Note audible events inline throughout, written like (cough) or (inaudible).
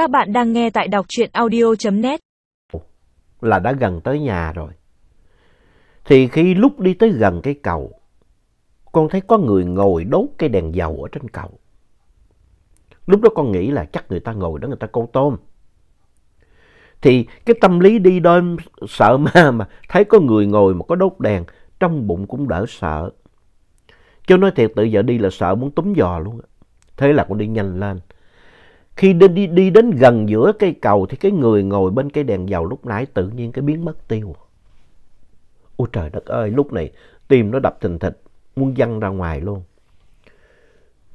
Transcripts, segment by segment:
Các bạn đang nghe tại đọc truyện audio.net. Là đã gần tới nhà rồi. Thì khi lúc đi tới gần cái cầu, con thấy có người ngồi đốt cái đèn dầu ở trên cầu. Lúc đó con nghĩ là chắc người ta ngồi đó người ta câu tôm. Thì cái tâm lý đi đêm sợ (laughs) ma mà thấy có người ngồi mà có đốt đèn, trong bụng cũng đỡ sợ. Chứ nói thiệt tự giờ đi là sợ muốn túm giò luôn. Thế là con đi nhanh lên. Khi đi, đi, đi đến gần giữa cây cầu thì cái người ngồi bên cây đèn dầu lúc nãy tự nhiên cái biến mất tiêu. Ôi trời đất ơi, lúc này tim nó đập thình thịch, muốn văng ra ngoài luôn.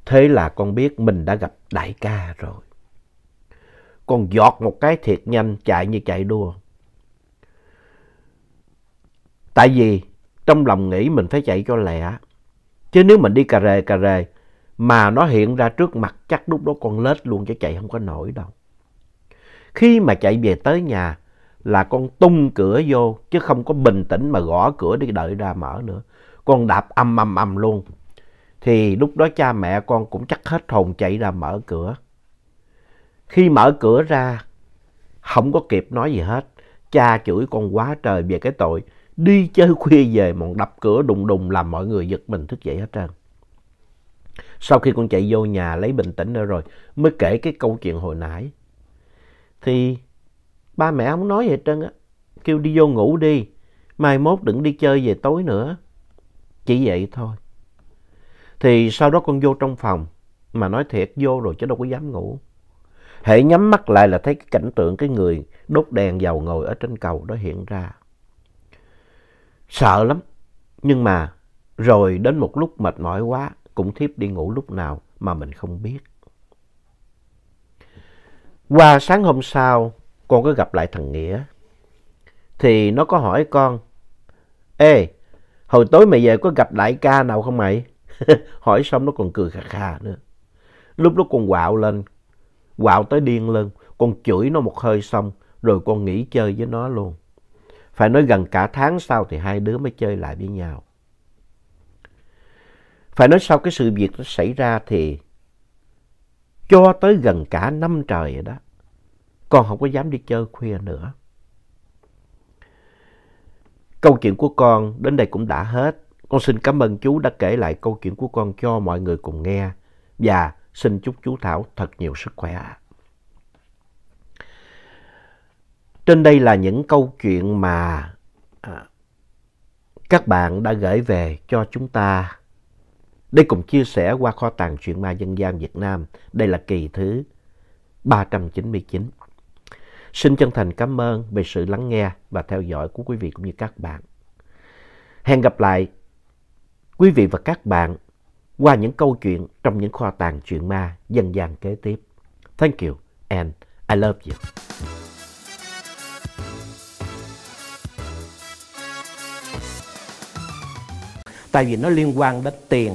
Thế là con biết mình đã gặp đại ca rồi. Con giọt một cái thiệt nhanh, chạy như chạy đua. Tại vì trong lòng nghĩ mình phải chạy cho lẹ. Chứ nếu mình đi cà rề cà rề mà nó hiện ra trước mặt chắc lúc đó con lết luôn chứ chạy không có nổi đâu. Khi mà chạy về tới nhà là con tung cửa vô, chứ không có bình tĩnh mà gõ cửa để đợi ra mở nữa. Con đạp âm âm âm luôn. Thì lúc đó cha mẹ con cũng chắc hết hồn chạy ra mở cửa. Khi mở cửa ra, không có kịp nói gì hết. Cha chửi con quá trời về cái tội đi chơi khuya về mà đập cửa đùng đùng làm mọi người giật mình thức dậy hết trơn. Sau khi con chạy vô nhà lấy bình tĩnh nữa rồi, mới kể cái câu chuyện hồi nãy. Thì ba mẹ không nói gì hết trơn á. Kêu đi vô ngủ đi. Mai mốt đừng đi chơi về tối nữa. Chỉ vậy thôi. Thì sau đó con vô trong phòng. Mà nói thiệt vô rồi chứ đâu có dám ngủ. Hệ nhắm mắt lại là thấy cái cảnh tượng cái người đốt đèn dầu ngồi ở trên cầu đó hiện ra. Sợ lắm. Nhưng mà rồi đến một lúc mệt mỏi quá cũng thiếp đi ngủ lúc nào mà mình không biết. Qua sáng hôm sau, con có gặp lại thằng Nghĩa. Thì nó có hỏi con, Ê, hồi tối mày về có gặp đại ca nào không mày? (laughs) hỏi xong nó còn cười khà khà nữa. Lúc đó con quạo lên, quạo tới điên lên, con chửi nó một hơi xong, rồi con nghỉ chơi với nó luôn. Phải nói gần cả tháng sau thì hai đứa mới chơi lại với nhau. Phải nói sau cái sự việc nó xảy ra thì cho tới gần cả năm trời rồi đó. Con không có dám đi chơi khuya nữa. Câu chuyện của con đến đây cũng đã hết. Con xin cảm ơn chú đã kể lại câu chuyện của con cho mọi người cùng nghe. Và xin chúc chú Thảo thật nhiều sức khỏe. Trên đây là những câu chuyện mà à, các bạn đã gửi về cho chúng ta để cùng chia sẻ qua kho tàng truyện ma dân gian Việt Nam. Đây là kỳ thứ 399. Xin chân thành cảm ơn về sự lắng nghe và theo dõi của quý vị cũng như các bạn. Hẹn gặp lại quý vị và các bạn qua những câu chuyện trong những kho tàng truyện ma dân gian kế tiếp. Thank you and I love you. Tại vì nó liên quan đến tiền,